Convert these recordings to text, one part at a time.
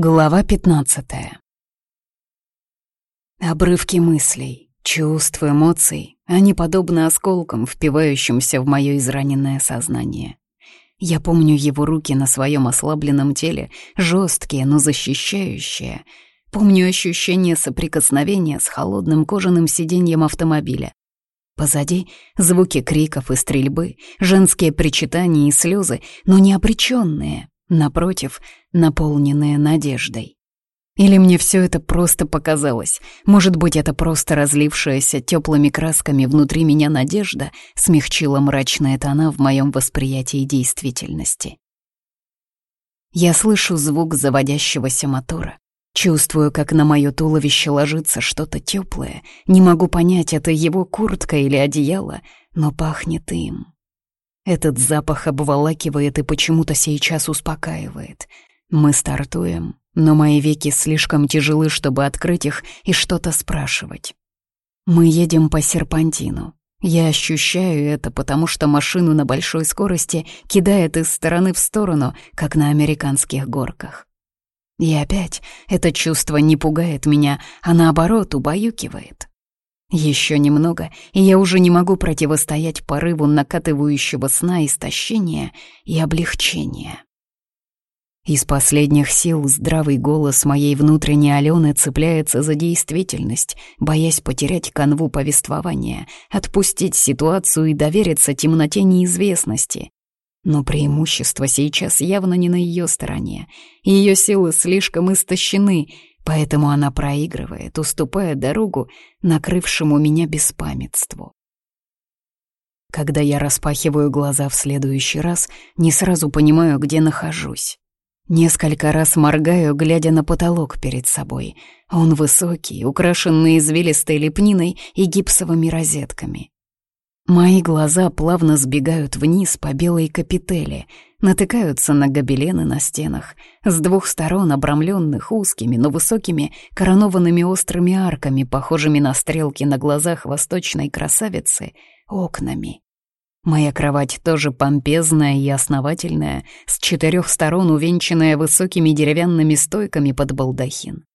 Глава 15 Обрывки мыслей, чувств, эмоций, они подобны осколкам, впивающимся в мое израненное сознание. Я помню его руки на своем ослабленном теле, жесткие, но защищающие. Помню ощущение соприкосновения с холодным кожаным сиденьем автомобиля. Позади звуки криков и стрельбы, женские причитания и слезы, но не обреченные, напротив, наполненные надеждой. Или мне все это просто показалось? Может быть, это просто разлившаяся теплыми красками внутри меня надежда смягчила мрачные тона в моем восприятии действительности. Я слышу звук заводящегося мотора. Чувствую, как на мое туловище ложится что-то теплое. Не могу понять, это его куртка или одеяло, но пахнет им. Этот запах обволакивает и почему-то сейчас успокаивает. Мы стартуем, но мои веки слишком тяжелы, чтобы открыть их и что-то спрашивать. Мы едем по серпантину. Я ощущаю это, потому что машину на большой скорости кидает из стороны в сторону, как на американских горках. И опять это чувство не пугает меня, а наоборот убаюкивает. Еще немного, и я уже не могу противостоять порыву накатывающего сна истощения и облегчения. Из последних сил здравый голос моей внутренней Алены цепляется за действительность, боясь потерять канву повествования, отпустить ситуацию и довериться темноте неизвестности. Но преимущество сейчас явно не на ее стороне. Ее силы слишком истощены, Поэтому она проигрывает, уступая дорогу накрывшему меня беспамятству. Когда я распахиваю глаза в следующий раз, не сразу понимаю, где нахожусь. Несколько раз моргаю, глядя на потолок перед собой. Он высокий, украшенный извилистой лепниной и гипсовыми розетками. Мои глаза плавно сбегают вниз по белой капители, натыкаются на гобелены на стенах, с двух сторон обрамленных узкими, но высокими, коронованными острыми арками, похожими на стрелки на глазах восточной красавицы, окнами. Моя кровать тоже помпезная и основательная, с четырех сторон увенчанная высокими деревянными стойками под балдахин.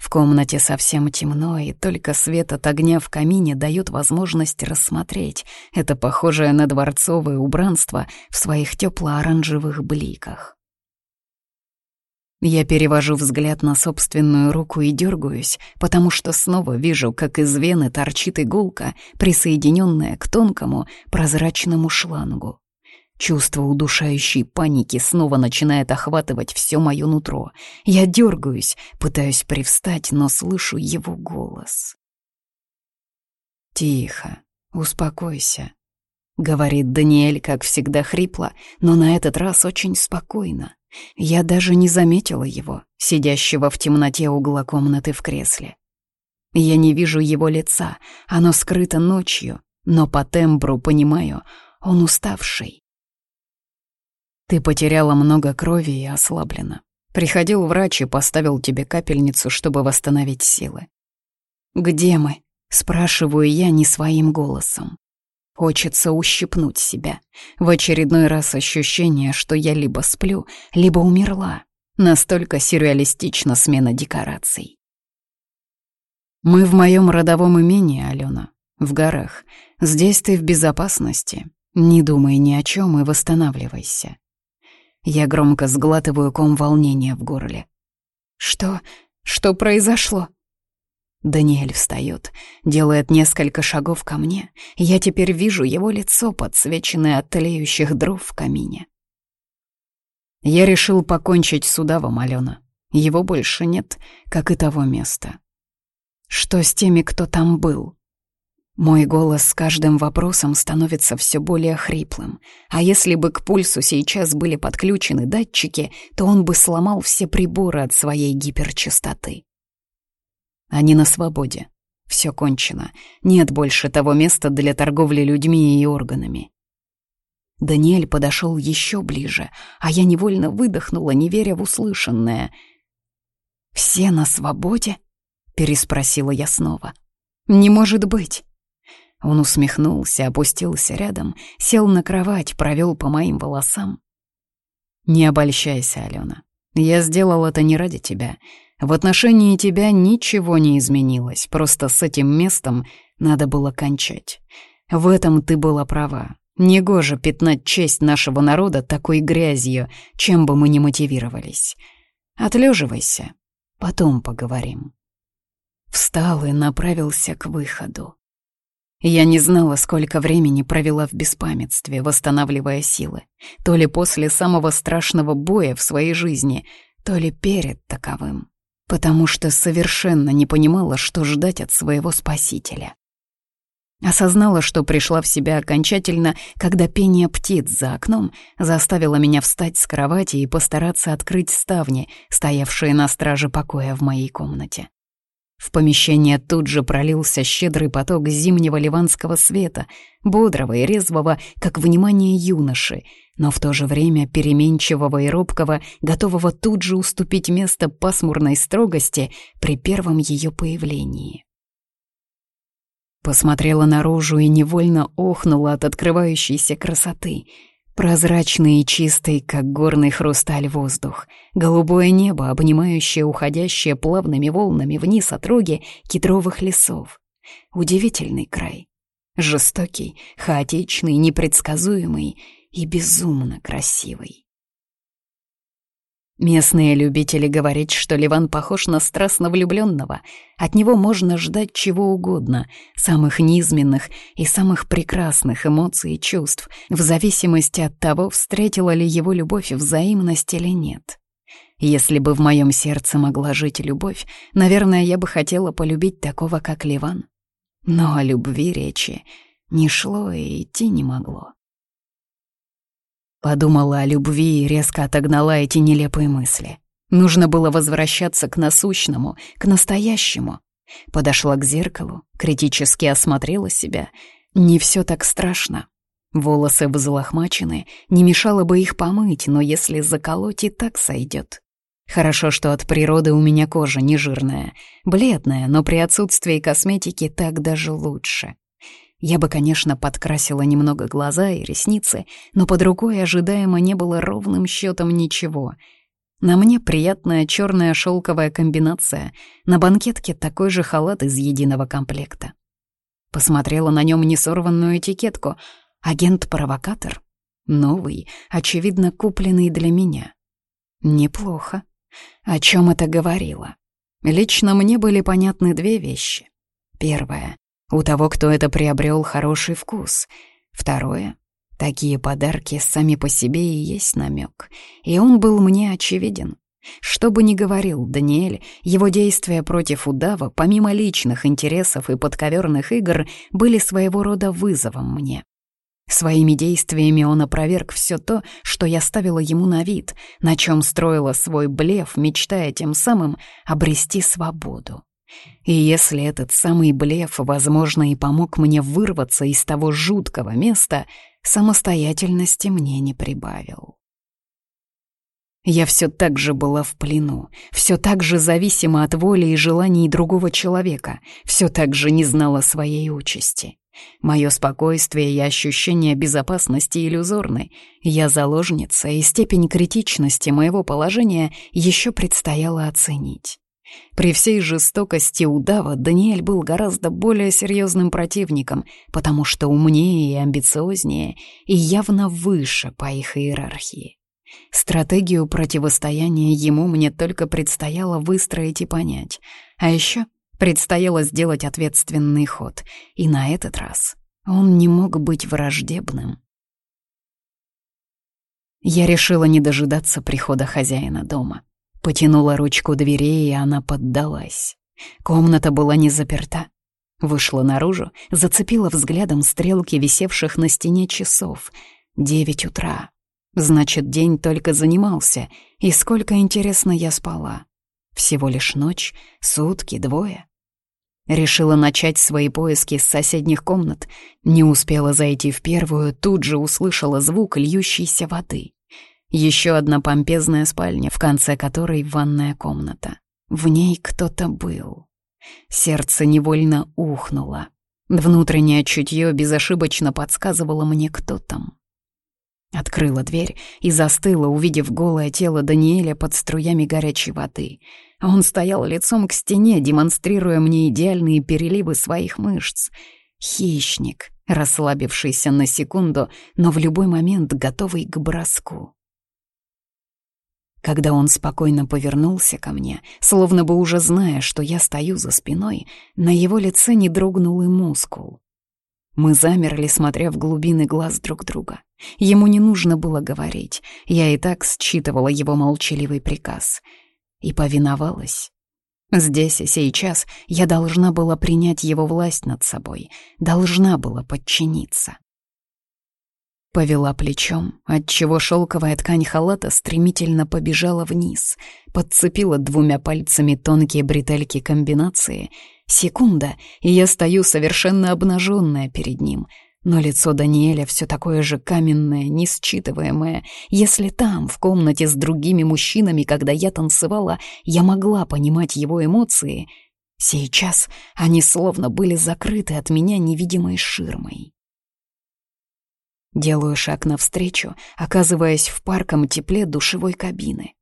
В комнате совсем темно, и только свет от огня в камине дает возможность рассмотреть это похожее на дворцовое убранство в своих тепло-оранжевых бликах. Я перевожу взгляд на собственную руку и дергаюсь, потому что снова вижу, как из вены торчит иголка, присоединенная к тонкому прозрачному шлангу. Чувство удушающей паники снова начинает охватывать все мое нутро. Я дергаюсь, пытаюсь привстать, но слышу его голос. «Тихо, успокойся», — говорит Даниэль, как всегда хрипло, но на этот раз очень спокойно. Я даже не заметила его, сидящего в темноте угла комнаты в кресле. Я не вижу его лица, оно скрыто ночью, но по тембру понимаю, он уставший. Ты потеряла много крови и ослаблена. Приходил врач и поставил тебе капельницу, чтобы восстановить силы. «Где мы?» — спрашиваю я не своим голосом. Хочется ущипнуть себя. В очередной раз ощущение, что я либо сплю, либо умерла. Настолько сюрреалистична смена декораций. Мы в моем родовом имении, Алена, в горах. Здесь ты в безопасности. Не думай ни о чем и восстанавливайся. Я громко сглатываю ком волнения в горле. «Что? Что произошло?» Даниэль встает, делает несколько шагов ко мне, я теперь вижу его лицо, подсвеченное от тлеющих дров в камине. Я решил покончить с удавом, Алена. Его больше нет, как и того места. Что с теми, кто там был? Мой голос с каждым вопросом становится все более хриплым, а если бы к пульсу сейчас были подключены датчики, то он бы сломал все приборы от своей гиперчастоты. Они на свободе. Все кончено. Нет больше того места для торговли людьми и органами. Даниэль подошел еще ближе, а я невольно выдохнула, не веря в услышанное. «Все на свободе?» — переспросила я снова. «Не может быть!» Он усмехнулся, опустился рядом, сел на кровать, провел по моим волосам. «Не обольщайся, Алена. Я сделал это не ради тебя. В отношении тебя ничего не изменилось, просто с этим местом надо было кончать. В этом ты была права. Негоже пятнать честь нашего народа такой грязью, чем бы мы ни мотивировались. Отлеживайся, потом поговорим. Встал и направился к выходу. Я не знала, сколько времени провела в беспамятстве, восстанавливая силы. То ли после самого страшного боя в своей жизни, то ли перед таковым. Потому что совершенно не понимала, что ждать от своего спасителя. Осознала, что пришла в себя окончательно, когда пение птиц за окном заставило меня встать с кровати и постараться открыть ставни, стоявшие на страже покоя в моей комнате. В помещение тут же пролился щедрый поток зимнего ливанского света, бодрого и резвого, как внимание юноши, но в то же время переменчивого и робкого, готового тут же уступить место пасмурной строгости при первом ее появлении. Посмотрела наружу и невольно охнула от открывающейся красоты. Прозрачный и чистый, как горный хрусталь воздух. Голубое небо, обнимающее уходящее плавными волнами вниз отроги кедровых лесов. Удивительный край. Жестокий, хаотичный, непредсказуемый и безумно красивый. Местные любители говорить, что Ливан похож на страстно влюбленного. От него можно ждать чего угодно, самых низменных и самых прекрасных эмоций и чувств, в зависимости от того, встретила ли его любовь взаимность или нет. Если бы в моем сердце могла жить любовь, наверное, я бы хотела полюбить такого, как Ливан. Но о любви речи не шло и идти не могло. Подумала о любви и резко отогнала эти нелепые мысли. Нужно было возвращаться к насущному, к настоящему. Подошла к зеркалу, критически осмотрела себя. Не все так страшно. Волосы взлохмачены, не мешало бы их помыть, но если заколоть, и так сойдет. Хорошо, что от природы у меня кожа не жирная, бледная, но при отсутствии косметики так даже лучше. Я бы, конечно, подкрасила немного глаза и ресницы, но под рукой ожидаемо не было ровным счетом ничего. На мне приятная черная шелковая комбинация, на банкетке такой же халат из единого комплекта. Посмотрела на нем несорванную этикетку «Агент-провокатор». Новый, очевидно, купленный для меня. Неплохо. О чем это говорило? Лично мне были понятны две вещи. Первое. У того, кто это приобрел, хороший вкус. Второе. Такие подарки сами по себе и есть намек. И он был мне очевиден. Что бы ни говорил Даниэль, его действия против удава, помимо личных интересов и подковерных игр, были своего рода вызовом мне. Своими действиями он опроверг все то, что я ставила ему на вид, на чем строила свой блеф, мечтая тем самым обрести свободу. И если этот самый блеф, возможно, и помог мне вырваться из того жуткого места, самостоятельности мне не прибавил. Я все так же была в плену, все так же зависима от воли и желаний другого человека, все так же не знала своей участи. Мое спокойствие и ощущение безопасности иллюзорны. Я заложница, и степень критичности моего положения еще предстояло оценить. При всей жестокости удава Даниэль был гораздо более серьезным противником, потому что умнее и амбициознее, и явно выше по их иерархии. Стратегию противостояния ему мне только предстояло выстроить и понять. А еще предстояло сделать ответственный ход, и на этот раз он не мог быть враждебным. Я решила не дожидаться прихода хозяина дома. Потянула ручку двери, и она поддалась. Комната была не заперта. Вышла наружу, зацепила взглядом стрелки висевших на стене часов. Девять утра. Значит, день только занимался. И сколько, интересно, я спала. Всего лишь ночь, сутки, двое. Решила начать свои поиски с соседних комнат. Не успела зайти в первую, тут же услышала звук льющейся воды. Еще одна помпезная спальня, в конце которой ванная комната. В ней кто-то был. Сердце невольно ухнуло. Внутреннее чутье безошибочно подсказывало мне, кто там. Открыла дверь и застыла, увидев голое тело Даниэля под струями горячей воды. Он стоял лицом к стене, демонстрируя мне идеальные переливы своих мышц. Хищник, расслабившийся на секунду, но в любой момент готовый к броску. Когда он спокойно повернулся ко мне, словно бы уже зная, что я стою за спиной, на его лице не дрогнул и мускул. Мы замерли, смотря в глубины глаз друг друга. Ему не нужно было говорить, я и так считывала его молчаливый приказ. И повиновалась. Здесь и сейчас я должна была принять его власть над собой, должна была подчиниться. Повела плечом, отчего шелковая ткань халата стремительно побежала вниз, подцепила двумя пальцами тонкие бретельки комбинации. Секунда, и я стою совершенно обнаженная перед ним. Но лицо Даниэля все такое же каменное, несчитываемое. Если там, в комнате с другими мужчинами, когда я танцевала, я могла понимать его эмоции, сейчас они словно были закрыты от меня невидимой ширмой. Делаю шаг навстречу, оказываясь в парком тепле душевой кабины.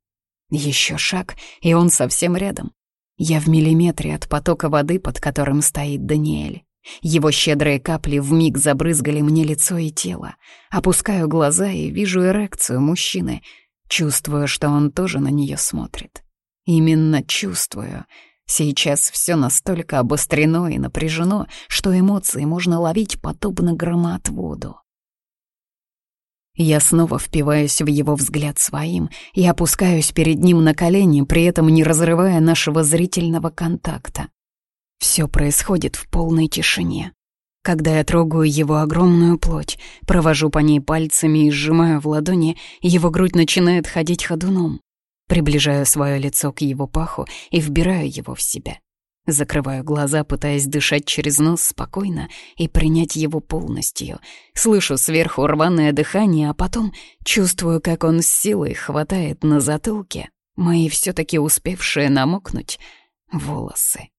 Еще шаг, и он совсем рядом. Я в миллиметре от потока воды, под которым стоит Даниэль. Его щедрые капли вмиг забрызгали мне лицо и тело. Опускаю глаза и вижу эрекцию мужчины. Чувствую, что он тоже на нее смотрит. Именно чувствую. Сейчас все настолько обострено и напряжено, что эмоции можно ловить подобно громоотводу. Я снова впиваюсь в его взгляд своим и опускаюсь перед ним на колени, при этом не разрывая нашего зрительного контакта. Все происходит в полной тишине. Когда я трогаю его огромную плоть, провожу по ней пальцами и сжимаю в ладони, его грудь начинает ходить ходуном. Приближаю свое лицо к его паху и вбираю его в себя. Закрываю глаза, пытаясь дышать через нос спокойно и принять его полностью. Слышу сверху рваное дыхание, а потом чувствую, как он с силой хватает на затылке мои все таки успевшие намокнуть волосы.